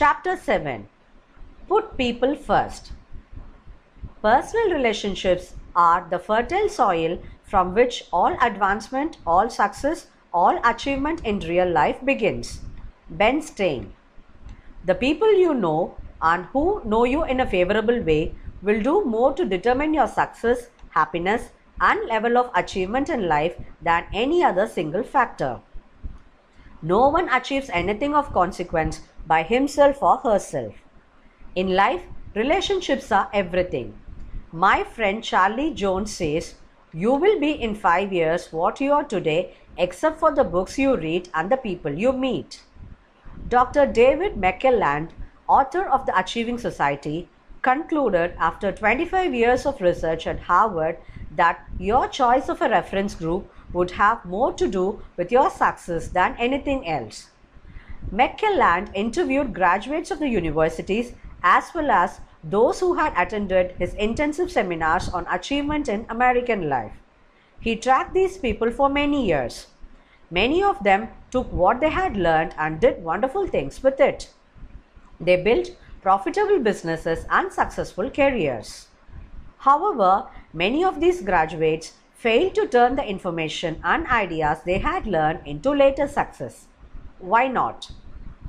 Chapter 7 Put People First. Personal relationships are the fertile soil from which all advancement, all success, all achievement in real life begins. Ben Stein. The people you know and who know you in a favorable way will do more to determine your success, happiness, and level of achievement in life than any other single factor. No one achieves anything of consequence by himself or herself. In life, relationships are everything. My friend Charlie Jones says, You will be in five years what you are today, except for the books you read and the people you meet. Dr. David McClelland, author of The Achieving Society, concluded after 25 years of research at Harvard that your choice of a reference group would have more to do with your success than anything else. McClelland interviewed graduates of the universities as well as those who had attended his intensive seminars on achievement in American life. He tracked these people for many years. Many of them took what they had learned and did wonderful things with it. They built profitable businesses and successful careers. However, many of these graduates failed to turn the information and ideas they had learned into later success. Why not?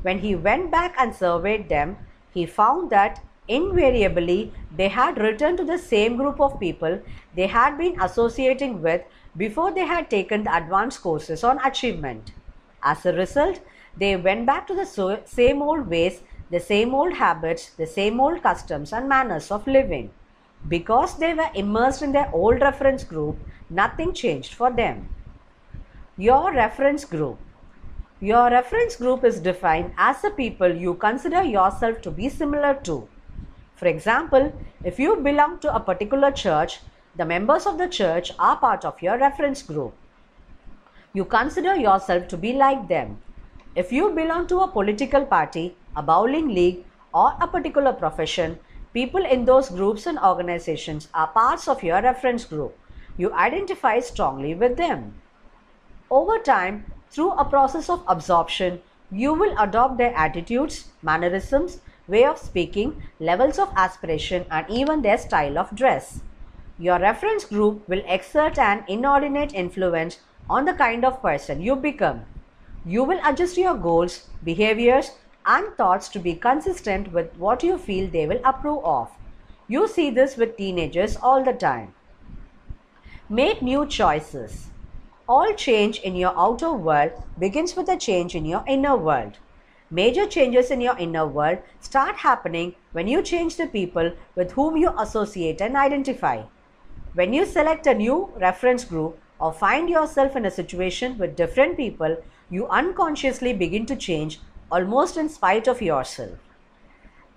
When he went back and surveyed them, he found that invariably they had returned to the same group of people they had been associating with before they had taken the advanced courses on achievement. As a result, they went back to the same old ways, the same old habits, the same old customs and manners of living. Because they were immersed in their old reference group, nothing changed for them. Your reference group. Your reference group is defined as the people you consider yourself to be similar to. For example, if you belong to a particular church, the members of the church are part of your reference group. You consider yourself to be like them. If you belong to a political party, a bowling league, or a particular profession, people in those groups and organizations are parts of your reference group. You identify strongly with them. Over time, through a process of absorption, you will adopt their attitudes, mannerisms, way of speaking, levels of aspiration, and even their style of dress. Your reference group will exert an inordinate influence on the kind of person you become. You will adjust your goals, behaviors, and thoughts to be consistent with what you feel they will approve of. You see this with teenagers all the time. Make new choices. All change in your outer world begins with a change in your inner world. Major changes in your inner world start happening when you change the people with whom you associate and identify. When you select a new reference group or find yourself in a situation with different people, you unconsciously begin to change almost in spite of yourself.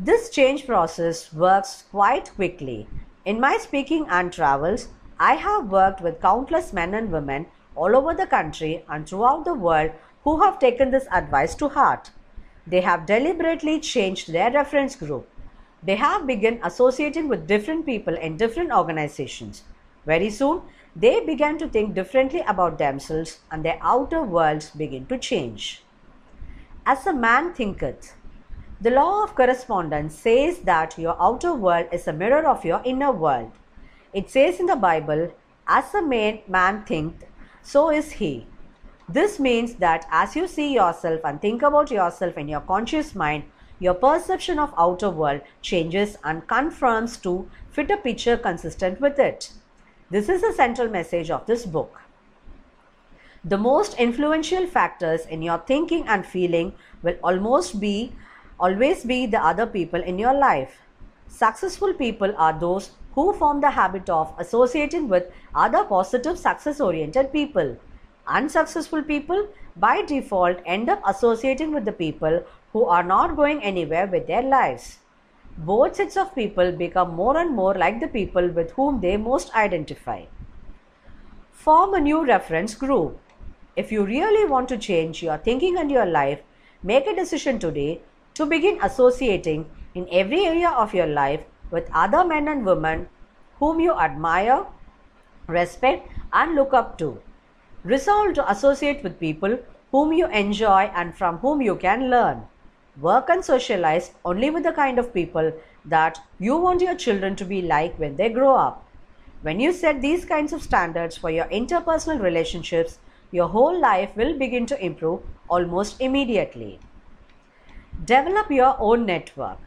This change process works quite quickly. In my speaking and travels, I have worked with countless men and women all over the country and throughout the world who have taken this advice to heart. They have deliberately changed their reference group. They have begun associating with different people in different organizations. Very soon, they began to think differently about themselves and their outer worlds begin to change. As a man thinketh, the law of correspondence says that your outer world is a mirror of your inner world. It says in the Bible, as a man, man thinketh, so is he. This means that as you see yourself and think about yourself in your conscious mind, your perception of outer world changes and conforms to fit a picture consistent with it. This is the central message of this book. The most influential factors in your thinking and feeling will almost be always be the other people in your life. Successful people are those who form the habit of associating with other positive success oriented people. Unsuccessful people by default end up associating with the people who are not going anywhere with their lives. Both sets of people become more and more like the people with whom they most identify. Form a new reference group. If you really want to change your thinking and your life, make a decision today to begin associating in every area of your life with other men and women whom you admire, respect, and look up to. Resolve to associate with people whom you enjoy and from whom you can learn. Work and socialize only with the kind of people that you want your children to be like when they grow up. When you set these kinds of standards for your interpersonal relationships, your whole life will begin to improve almost immediately. Develop your own network.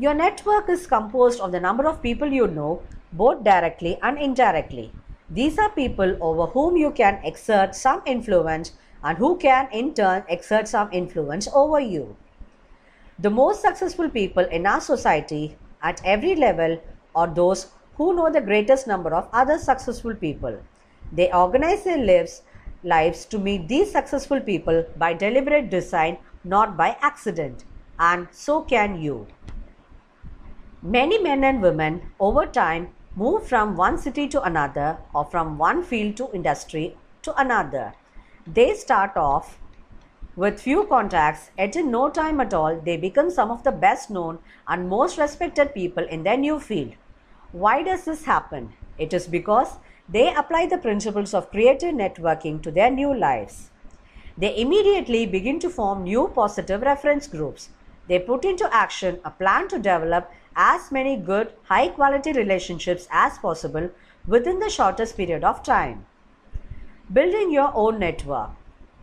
Your network is composed of the number of people you know, both directly and indirectly. These are people over whom you can exert some influence and who can in turn exert some influence over you. The most successful people in our society at every level are those who know the greatest number of other successful people. They organize their lives lives to meet these successful people by deliberate design, not by accident. And so can you. Many men and women over time move from one city to another or from one field to industry to another. They start off with few contacts, yet in no time at all, they become some of the best known and most respected people in their new field. Why does this happen? It is because they apply the principles of creative networking to their new lives. They immediately begin to form new positive reference groups. They put into action a plan to develop as many good, high quality relationships as possible within the shortest period of time. Building your own network.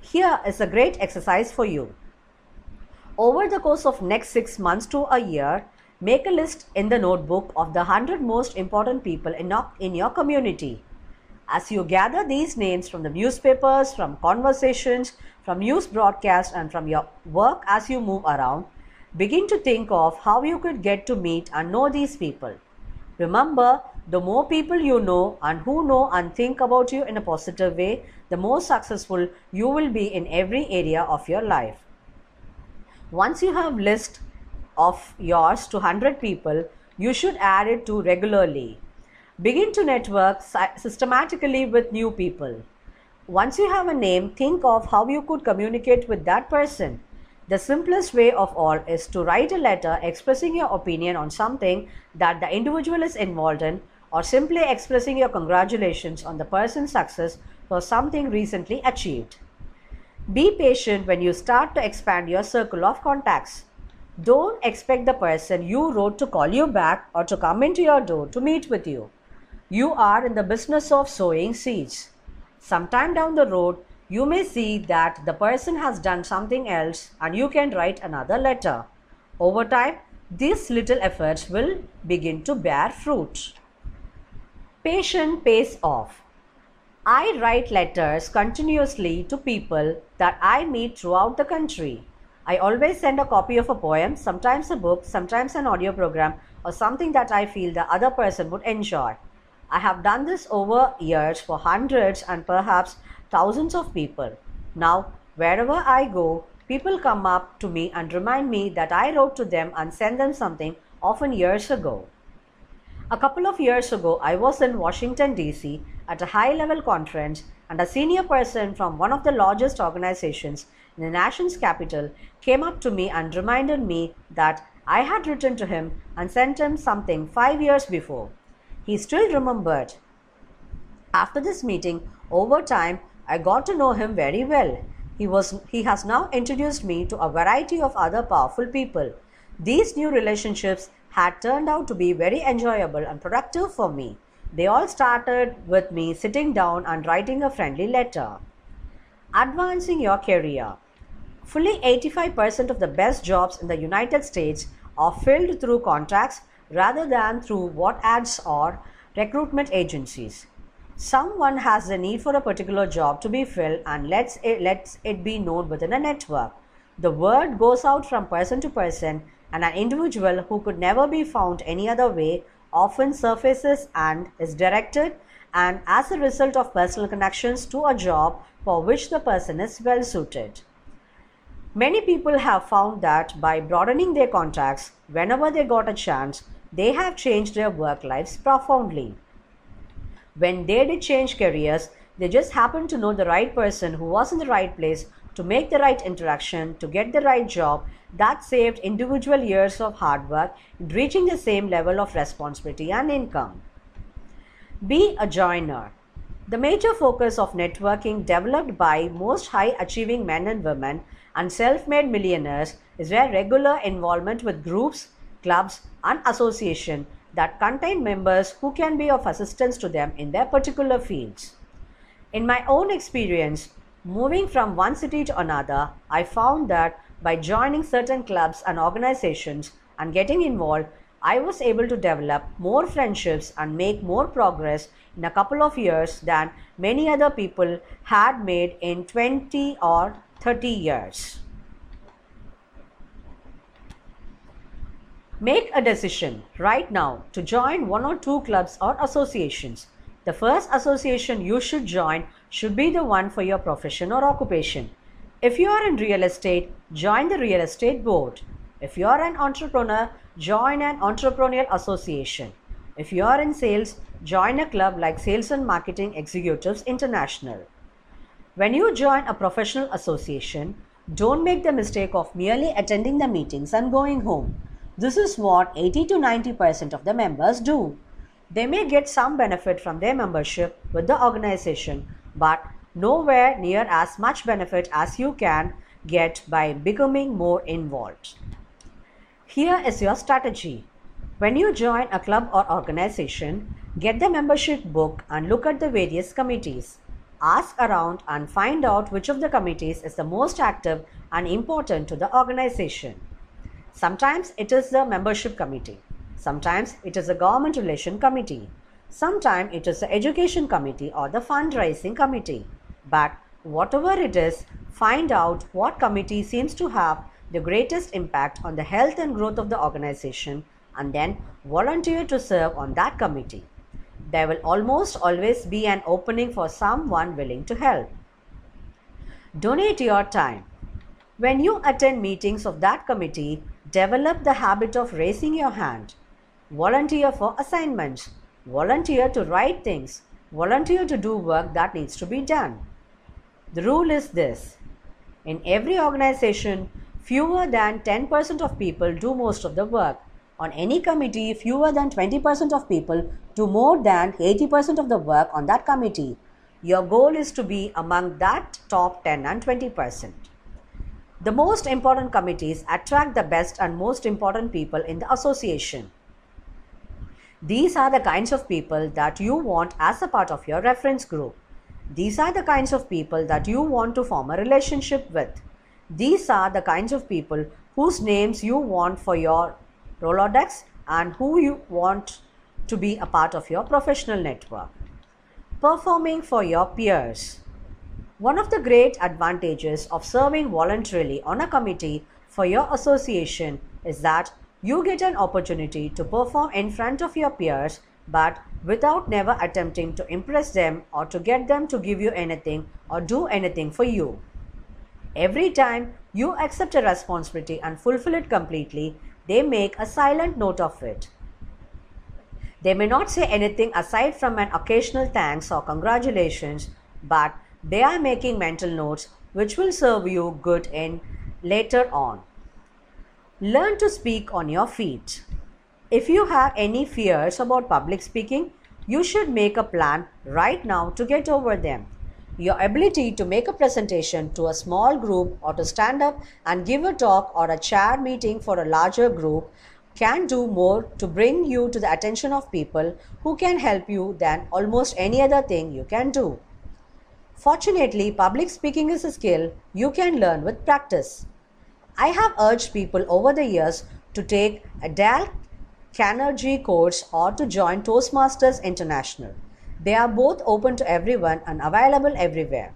Here is a great exercise for you. Over the course of next 6 months to a year, make a list in the notebook of the 100 most important people in your, community. As you gather these names from the newspapers, from conversations, from news broadcasts, and from your work as you move around, begin to think of how you could get to meet and know these people. Remember, the more people you know and who know and think about you in a positive way, the more successful you will be in every area of your life. Once you have list of yours to 100 people, you should add it to regularly. Begin to network systematically with new people. Once you have a name, think of how you could communicate with that person. The simplest way of all is to write a letter expressing your opinion on something that the individual is involved in, or simply expressing your congratulations on the person's success for something recently achieved. Be patient when you start to expand your circle of contacts. Don't expect the person you wrote to call you back or to come into your door to meet with you. You are in the business of sowing seeds. Sometime down the road, you may see that the person has done something else and you can write another letter. Over time, these little efforts will begin to bear fruit. Patience pays off. I write letters continuously to people that I meet throughout the country. I always send a copy of a poem, sometimes a book, sometimes an audio program, or something that I feel the other person would enjoy. I have done this over years for hundreds and perhaps thousands of people. Now, wherever I go, people come up to me and remind me that I wrote to them and sent them something often years ago. A couple of years ago, I was in Washington, D.C. at a high level conference, and a senior person from one of the largest organizations in the nation's capital came up to me and reminded me that I had written to him and sent him something five years before. He still remembered. After this meeting, over time, I got to know him very well. He, was, he has now introduced me to a variety of other powerful people. These new relationships had turned out to be very enjoyable and productive for me. They all started with me sitting down and writing a friendly letter. Advancing your career. Fully 85% of the best jobs in the United States are filled through contracts rather than through what ads or recruitment agencies. Someone has the need for a particular job to be filled and lets it, lets it be known within a network. The word goes out from person to person, and an individual who could never be found any other way often surfaces and is directed and as a result of personal connections to a job for which the person is well suited. Many people have found that by broadening their contacts whenever they got a chance, they have changed their work lives profoundly. When they did change careers, they just happened to know the right person who was in the right place to make the right interaction, to get the right job, that saved individual years of hard work in reaching the same level of responsibility and income. Be a joiner. The major focus of networking developed by most high achieving men and women and self made millionaires is their regular involvement with groups, clubs, and associations that contain members who can be of assistance to them in their particular fields. In my own experience, moving from one city to another, I found that by joining certain clubs and organizations and getting involved, I was able to develop more friendships and make more progress in a couple of years than many other people had made in 20 or 30 years. Make a decision right now to join one or two clubs or associations. The first association you should join should be the one for your profession or occupation. If you are in real estate, join the real estate board. If you are an entrepreneur, join an entrepreneurial association. If you are in sales, join a club like Sales and Marketing Executives International. When you join a professional association, don't make the mistake of merely attending the meetings and going home. This is what 80 to 90% of the members do. They may get some benefit from their membership with the organization, but nowhere near as much benefit as you can get by becoming more involved. Here is your strategy. When you join a club or organization, get the membership book and look at the various committees. Ask around and find out which of the committees is the most active and important to the organization. Sometimes it is the membership committee. Sometimes it is the government relation committee. Sometimes it is the education committee or the fundraising committee. But whatever it is, find out what committee seems to have the greatest impact on the health and growth of the organization and then volunteer to serve on that committee. There will almost always be an opening for someone willing to help. Donate your time. When you attend meetings of that committee, develop the habit of raising your hand. Volunteer for assignments. Volunteer to write things. Volunteer to do work that needs to be done. The rule is this in every organization, fewer than 10% of people do most of the work. On any committee, fewer than 20% of people do more than 80% of the work on that committee. Your goal is to be among that top 10 and 20%. The most important committees attract the best and most important people in the association. These are the kinds of people that you want as a part of your reference group. These are the kinds of people that you want to form a relationship with. These are the kinds of people whose names you want for your Rolodex and who you want to be a part of your professional network. Performing for your peers. One of the great advantages of serving voluntarily on a committee for your association is that you get an opportunity to perform in front of your peers but without never attempting to impress them or to get them to give you anything or do anything for you. Every time you accept a responsibility and fulfill it completely, they make a silent note of it. They may not say anything aside from an occasional thanks or congratulations, but they are making mental notes which will serve you good in later on. Learn to speak on your feet. If you have any fears about public speaking, you should make a plan right now to get over them. Your ability to make a presentation to a small group or to stand up and give a talk or a chair meeting for a larger group can do more to bring you to the attention of people who can help you than almost any other thing you can do. Fortunately, public speaking is a skill you can learn with practice. I have urged people over the years to take a Dale Carnegie course or to join Toastmasters International. They are both open to everyone and available everywhere.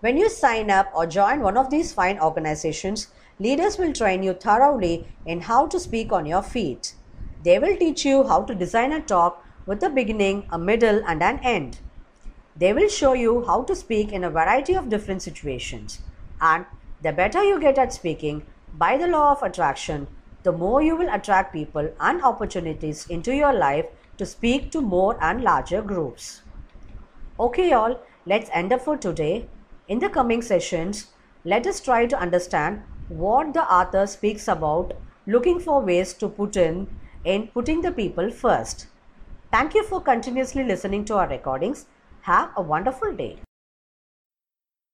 When you sign up or join one of these fine organizations, leaders will train you thoroughly in how to speak on your feet. They will teach you how to design a talk with a beginning, a middle, and an end. They will show you how to speak in a variety of different situations. And the better you get at speaking, by the law of attraction, the more you will attract people and opportunities into your life to speak to more and larger groups. Okay, y'all, let's end up for today. In the coming sessions, let us try to understand what the author speaks about looking for ways to put in in putting the people first. Thank you for continuously listening to our recordings. Have a wonderful day.